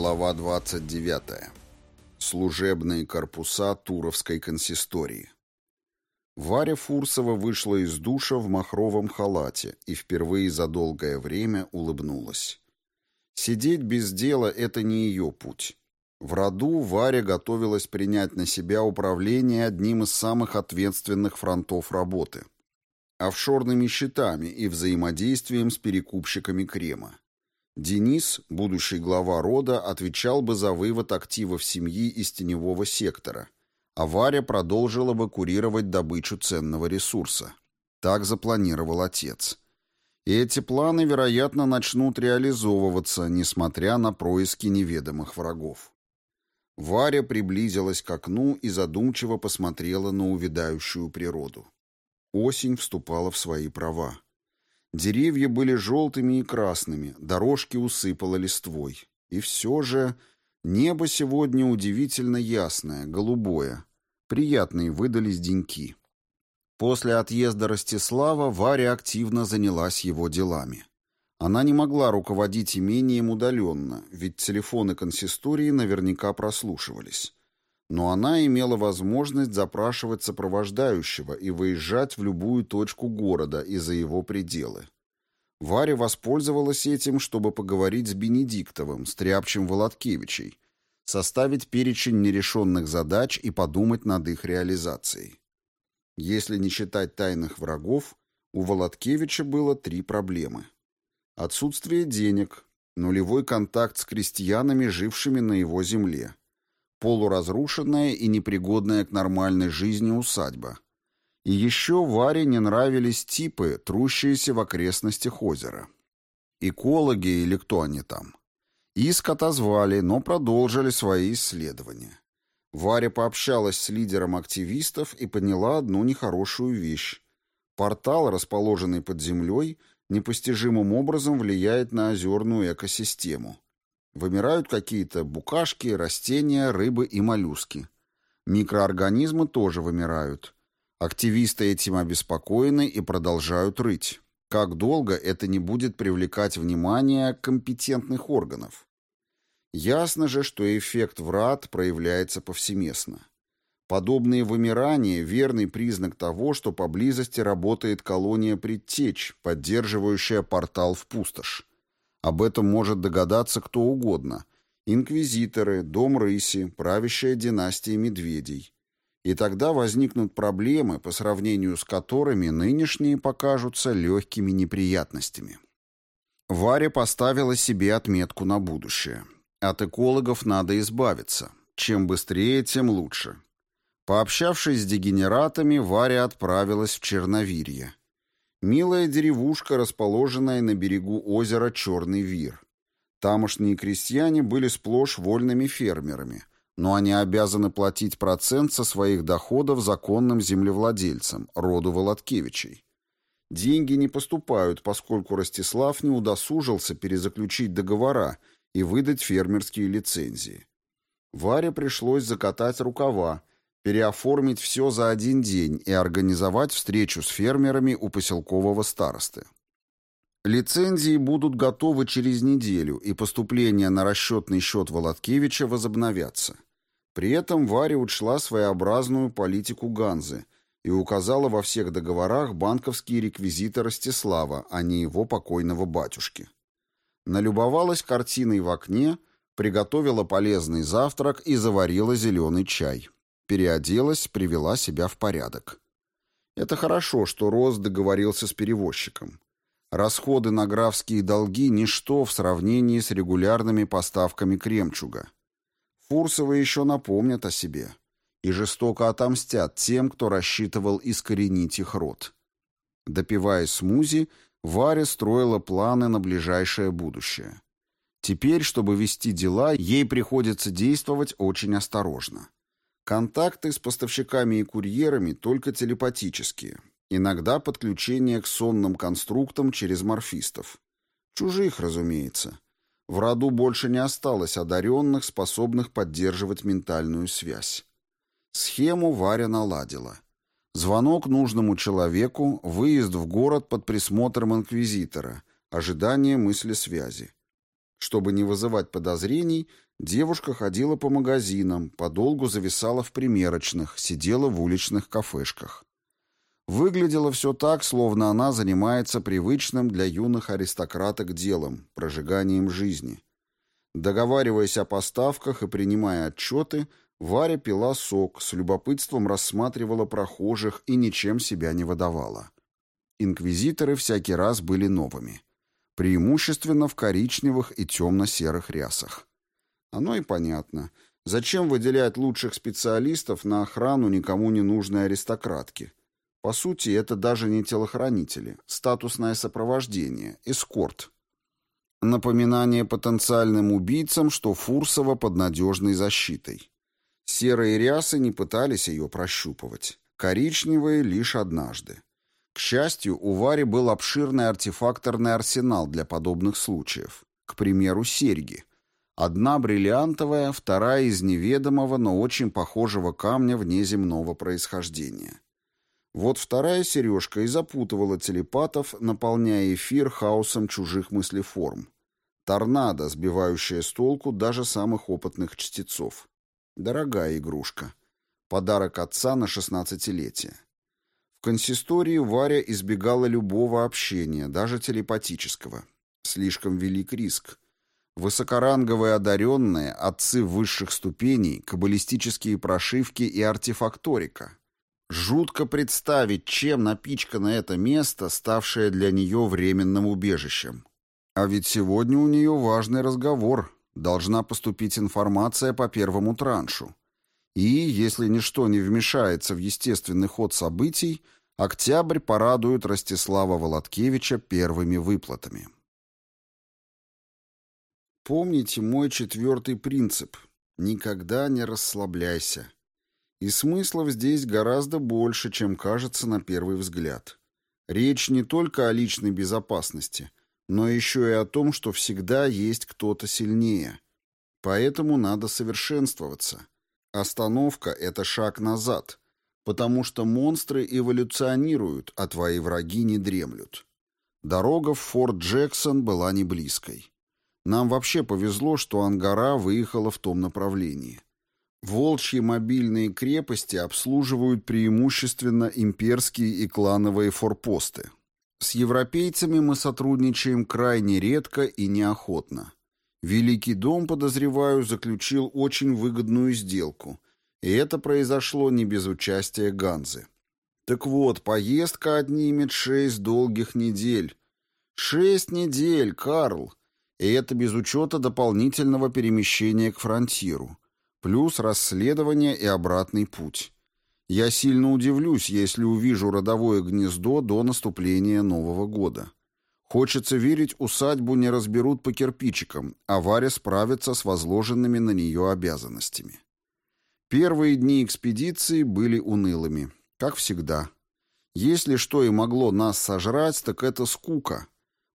Глава 29. Служебные корпуса Туровской консистории. Варя Фурсова вышла из душа в махровом халате и впервые за долгое время улыбнулась. Сидеть без дела — это не ее путь. В роду Варя готовилась принять на себя управление одним из самых ответственных фронтов работы — офшорными счетами и взаимодействием с перекупщиками крема. Денис, будущий глава рода, отвечал бы за вывод активов семьи из теневого сектора, а Варя продолжила бы курировать добычу ценного ресурса. Так запланировал отец. И эти планы, вероятно, начнут реализовываться, несмотря на происки неведомых врагов. Варя приблизилась к окну и задумчиво посмотрела на увядающую природу. Осень вступала в свои права. Деревья были желтыми и красными, дорожки усыпало листвой. И все же небо сегодня удивительно ясное, голубое. Приятные выдались деньки. После отъезда Ростислава Варя активно занялась его делами. Она не могла руководить имением удаленно, ведь телефоны консистории наверняка прослушивались. Но она имела возможность запрашивать сопровождающего и выезжать в любую точку города и за его пределы. Варя воспользовалась этим, чтобы поговорить с Бенедиктовым, стряпчем Володкевичей, составить перечень нерешенных задач и подумать над их реализацией. Если не считать тайных врагов, у Володкевича было три проблемы. Отсутствие денег, нулевой контакт с крестьянами, жившими на его земле, полуразрушенная и непригодная к нормальной жизни усадьба. И еще Варе не нравились типы, трущиеся в окрестностях озера. Экологи или кто они там. Иск отозвали, но продолжили свои исследования. Варя пообщалась с лидером активистов и поняла одну нехорошую вещь. Портал, расположенный под землей, непостижимым образом влияет на озерную экосистему. Вымирают какие-то букашки, растения, рыбы и моллюски. Микроорганизмы тоже вымирают. Активисты этим обеспокоены и продолжают рыть. Как долго это не будет привлекать внимание компетентных органов? Ясно же, что эффект врат проявляется повсеместно. Подобные вымирания – верный признак того, что поблизости работает колония предтеч, поддерживающая портал в пустошь. Об этом может догадаться кто угодно. Инквизиторы, дом рыси, правящая династия медведей. И тогда возникнут проблемы, по сравнению с которыми нынешние покажутся легкими неприятностями. Варя поставила себе отметку на будущее. От экологов надо избавиться. Чем быстрее, тем лучше. Пообщавшись с дегенератами, Варя отправилась в Черновирье. Милая деревушка, расположенная на берегу озера Черный Вир. Тамошние крестьяне были сплошь вольными фермерами, но они обязаны платить процент со своих доходов законным землевладельцам, роду Володкевичей. Деньги не поступают, поскольку Ростислав не удосужился перезаключить договора и выдать фермерские лицензии. Варе пришлось закатать рукава, переоформить все за один день и организовать встречу с фермерами у поселкового старосты. Лицензии будут готовы через неделю, и поступления на расчетный счет Володкевича возобновятся. При этом Варя учла своеобразную политику Ганзы и указала во всех договорах банковские реквизиты Ростислава, а не его покойного батюшки. Налюбовалась картиной в окне, приготовила полезный завтрак и заварила зеленый чай. Переоделась, привела себя в порядок. Это хорошо, что Рос договорился с перевозчиком. Расходы на графские долги – ничто в сравнении с регулярными поставками кремчуга. Фурсовы еще напомнят о себе и жестоко отомстят тем, кто рассчитывал искоренить их род. Допивая смузи, Варя строила планы на ближайшее будущее. Теперь, чтобы вести дела, ей приходится действовать очень осторожно. Контакты с поставщиками и курьерами только телепатические. Иногда подключение к сонным конструктам через морфистов. Чужих, разумеется. В роду больше не осталось одаренных, способных поддерживать ментальную связь. Схему Варя наладила. Звонок нужному человеку, выезд в город под присмотром инквизитора, ожидание мысли связи. Чтобы не вызывать подозрений, Девушка ходила по магазинам, подолгу зависала в примерочных, сидела в уличных кафешках. Выглядело все так, словно она занимается привычным для юных аристократок делом, прожиганием жизни. Договариваясь о поставках и принимая отчеты, Варя пила сок, с любопытством рассматривала прохожих и ничем себя не выдавала. Инквизиторы всякий раз были новыми. Преимущественно в коричневых и темно-серых рясах. Оно и понятно. Зачем выделять лучших специалистов на охрану никому не нужной аристократки? По сути, это даже не телохранители, статусное сопровождение, эскорт. Напоминание потенциальным убийцам, что Фурсова под надежной защитой. Серые рясы не пытались ее прощупывать. Коричневые лишь однажды. К счастью, у Вари был обширный артефакторный арсенал для подобных случаев. К примеру, серьги. Одна бриллиантовая, вторая из неведомого, но очень похожего камня внеземного происхождения. Вот вторая сережка и запутывала телепатов, наполняя эфир хаосом чужих мыслеформ. Торнадо, сбивающая с толку даже самых опытных чтецов. Дорогая игрушка. Подарок отца на шестнадцатилетие. В консистории Варя избегала любого общения, даже телепатического. Слишком велик риск. Высокоранговые одаренные, отцы высших ступеней, каббалистические прошивки и артефакторика. Жутко представить, чем напичкано это место, ставшее для нее временным убежищем. А ведь сегодня у нее важный разговор. Должна поступить информация по первому траншу. И, если ничто не вмешается в естественный ход событий, октябрь порадует Ростислава Володкевича первыми выплатами. Помните мой четвертый принцип – никогда не расслабляйся. И смыслов здесь гораздо больше, чем кажется на первый взгляд. Речь не только о личной безопасности, но еще и о том, что всегда есть кто-то сильнее. Поэтому надо совершенствоваться. Остановка – это шаг назад, потому что монстры эволюционируют, а твои враги не дремлют. Дорога в Форт Джексон была не близкой. Нам вообще повезло, что Ангара выехала в том направлении. Волчьи мобильные крепости обслуживают преимущественно имперские и клановые форпосты. С европейцами мы сотрудничаем крайне редко и неохотно. Великий дом, подозреваю, заключил очень выгодную сделку, и это произошло не без участия Ганзы. Так вот, поездка отнимет шесть долгих недель. Шесть недель, Карл! И это без учета дополнительного перемещения к фронтиру плюс расследование и обратный путь. Я сильно удивлюсь, если увижу родовое гнездо до наступления Нового года. Хочется верить, усадьбу не разберут по кирпичикам, а Варя справится с возложенными на нее обязанностями. Первые дни экспедиции были унылыми, как всегда. Если что и могло нас сожрать, так это скука.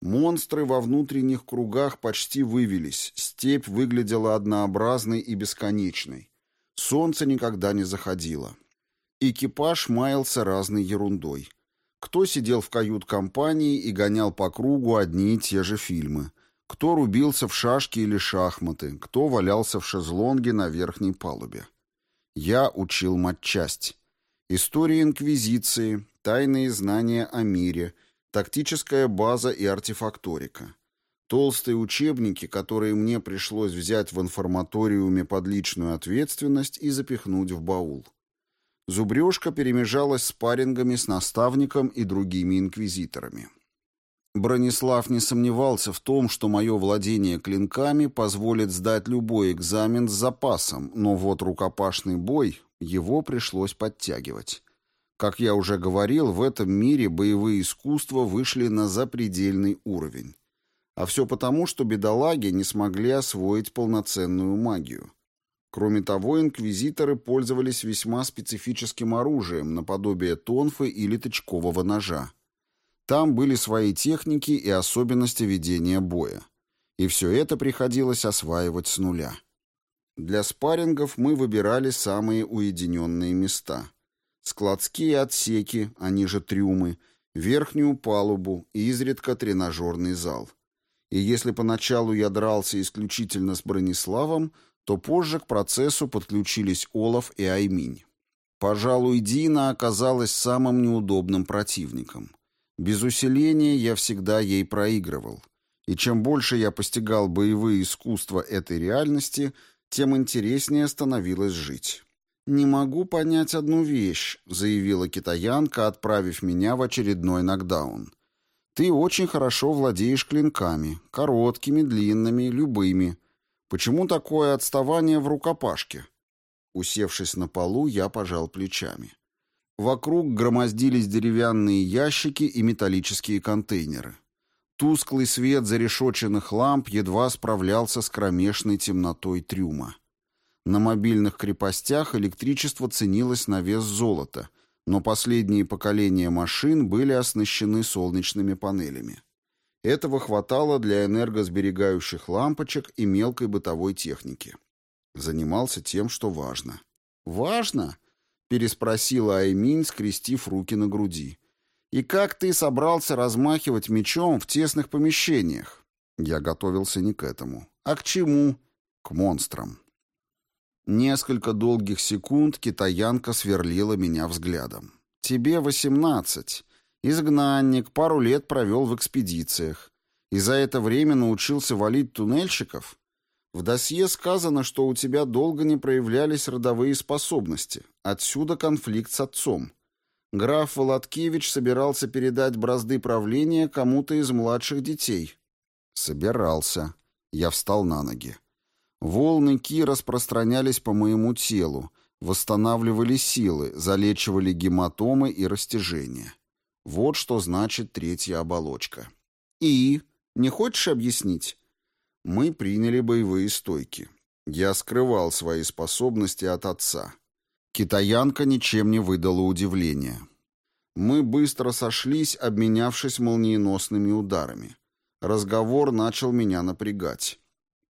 Монстры во внутренних кругах почти вывелись, степь выглядела однообразной и бесконечной. Солнце никогда не заходило. Экипаж маялся разной ерундой. Кто сидел в кают-компании и гонял по кругу одни и те же фильмы. Кто рубился в шашки или шахматы, кто валялся в шезлонге на верхней палубе. Я учил матчасть. История Инквизиции, тайные знания о мире — тактическая база и артефакторика. Толстые учебники, которые мне пришлось взять в информаториуме под личную ответственность и запихнуть в баул. Зубрежка перемежалась спаррингами с наставником и другими инквизиторами. Бронислав не сомневался в том, что мое владение клинками позволит сдать любой экзамен с запасом, но вот рукопашный бой, его пришлось подтягивать. Как я уже говорил, в этом мире боевые искусства вышли на запредельный уровень. А все потому, что бедолаги не смогли освоить полноценную магию. Кроме того, инквизиторы пользовались весьма специфическим оружием, наподобие тонфы или тычкового ножа. Там были свои техники и особенности ведения боя. И все это приходилось осваивать с нуля. Для спаррингов мы выбирали самые уединенные места – складские отсеки, они же трюмы, верхнюю палубу и изредка тренажерный зал. И если поначалу я дрался исключительно с Брониславом, то позже к процессу подключились Олаф и Айминь. Пожалуй, Дина оказалась самым неудобным противником. Без усиления я всегда ей проигрывал. И чем больше я постигал боевые искусства этой реальности, тем интереснее становилось жить. «Не могу понять одну вещь», — заявила китаянка, отправив меня в очередной нокдаун. «Ты очень хорошо владеешь клинками, короткими, длинными, любыми. Почему такое отставание в рукопашке?» Усевшись на полу, я пожал плечами. Вокруг громоздились деревянные ящики и металлические контейнеры. Тусклый свет зарешоченных ламп едва справлялся с кромешной темнотой трюма. На мобильных крепостях электричество ценилось на вес золота, но последние поколения машин были оснащены солнечными панелями. Этого хватало для энергосберегающих лампочек и мелкой бытовой техники. Занимался тем, что важно. «Важно?» — переспросила Аймин, скрестив руки на груди. «И как ты собрался размахивать мечом в тесных помещениях?» Я готовился не к этому. «А к чему?» «К монстрам». Несколько долгих секунд китаянка сверлила меня взглядом. «Тебе восемнадцать. Изгнанник, пару лет провел в экспедициях. И за это время научился валить туннельщиков? В досье сказано, что у тебя долго не проявлялись родовые способности. Отсюда конфликт с отцом. Граф Володкевич собирался передать бразды правления кому-то из младших детей. Собирался. Я встал на ноги. Волны Ки распространялись по моему телу, восстанавливали силы, залечивали гематомы и растяжения. Вот что значит третья оболочка. И? Не хочешь объяснить? Мы приняли боевые стойки. Я скрывал свои способности от отца. Китаянка ничем не выдала удивления. Мы быстро сошлись, обменявшись молниеносными ударами. Разговор начал меня напрягать.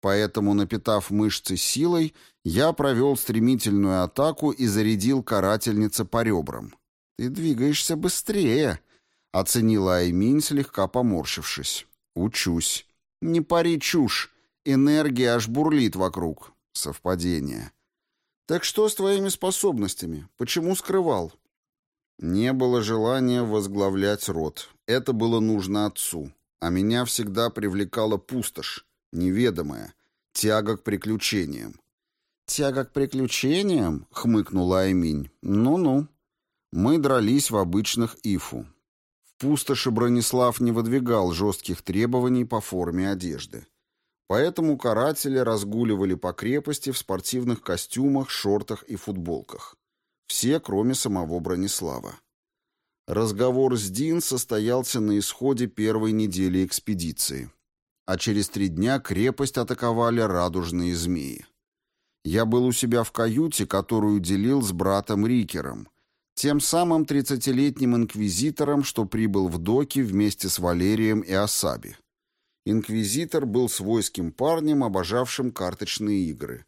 Поэтому, напитав мышцы силой, я провел стремительную атаку и зарядил карательница по ребрам. «Ты двигаешься быстрее», — оценила Аймин, слегка поморщившись. «Учусь». «Не пари чушь. Энергия аж бурлит вокруг». Совпадение. «Так что с твоими способностями? Почему скрывал?» Не было желания возглавлять род. Это было нужно отцу. А меня всегда привлекала пустошь, неведомая, тяга к приключениям. «Тяга к приключениям?» — хмыкнула Айминь. «Ну-ну». Мы дрались в обычных ифу. В пустоши Бронислав не выдвигал жестких требований по форме одежды. Поэтому каратели разгуливали по крепости в спортивных костюмах, шортах и футболках. Все, кроме самого Бронислава. Разговор с Дин состоялся на исходе первой недели экспедиции. А через три дня крепость атаковали радужные змеи. Я был у себя в каюте, которую делил с братом Рикером, тем самым тридцатилетним инквизитором, что прибыл в доки вместе с Валерием и Асаби. Инквизитор был свойским парнем, обожавшим карточные игры.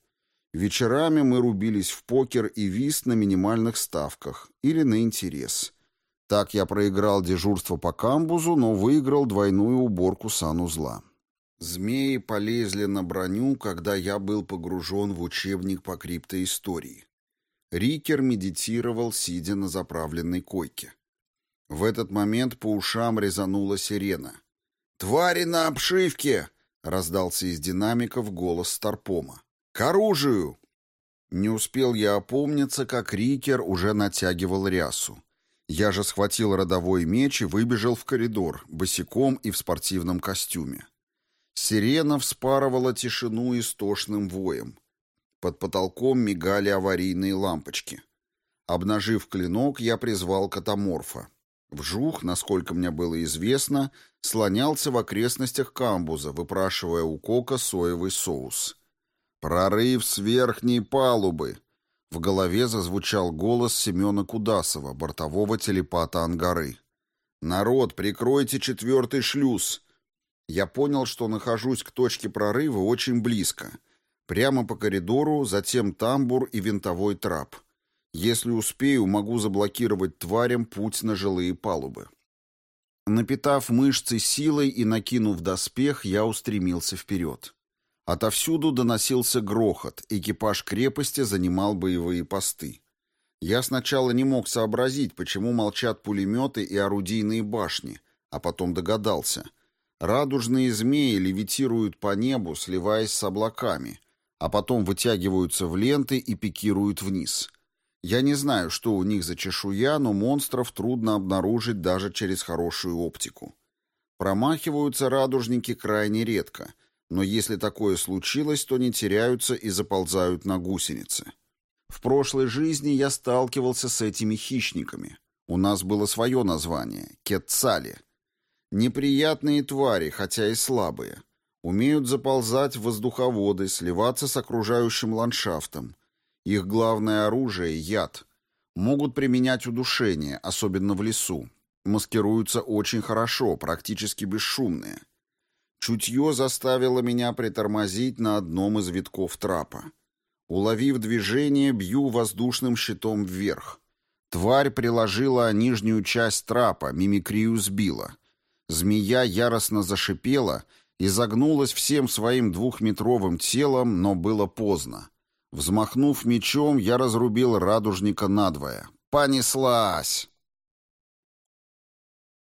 Вечерами мы рубились в покер и вист на минимальных ставках или на интерес. Так я проиграл дежурство по камбузу, но выиграл двойную уборку санузла. Змеи полезли на броню, когда я был погружен в учебник по криптоистории. Рикер медитировал, сидя на заправленной койке. В этот момент по ушам резанула сирена. «Твари на обшивке!» — раздался из динамиков голос Старпома. «К оружию!» Не успел я опомниться, как Рикер уже натягивал рясу. Я же схватил родовой меч и выбежал в коридор, босиком и в спортивном костюме. Сирена вспарывала тишину истошным воем. Под потолком мигали аварийные лампочки. Обнажив клинок, я призвал катаморфа. Вжух, насколько мне было известно, слонялся в окрестностях камбуза, выпрашивая у Кока соевый соус. «Прорыв с верхней палубы!» В голове зазвучал голос Семена Кудасова, бортового телепата Ангары. «Народ, прикройте четвертый шлюз!» Я понял, что нахожусь к точке прорыва очень близко — Прямо по коридору, затем тамбур и винтовой трап. Если успею, могу заблокировать тварям путь на жилые палубы. Напитав мышцы силой и накинув доспех, я устремился вперед. Отовсюду доносился грохот, экипаж крепости занимал боевые посты. Я сначала не мог сообразить, почему молчат пулеметы и орудийные башни, а потом догадался. Радужные змеи левитируют по небу, сливаясь с облаками, а потом вытягиваются в ленты и пикируют вниз. Я не знаю, что у них за чешуя, но монстров трудно обнаружить даже через хорошую оптику. Промахиваются радужники крайне редко, но если такое случилось, то не теряются и заползают на гусеницы. В прошлой жизни я сталкивался с этими хищниками. У нас было свое название — кетцали. Неприятные твари, хотя и слабые. Умеют заползать в воздуховоды, сливаться с окружающим ландшафтом. Их главное оружие — яд. Могут применять удушение, особенно в лесу. Маскируются очень хорошо, практически бесшумные. Чутье заставило меня притормозить на одном из витков трапа. Уловив движение, бью воздушным щитом вверх. Тварь приложила нижнюю часть трапа, мимикрию сбила. Змея яростно зашипела и загнулась всем своим двухметровым телом, но было поздно. Взмахнув мечом, я разрубил радужника надвое. «Понеслась!»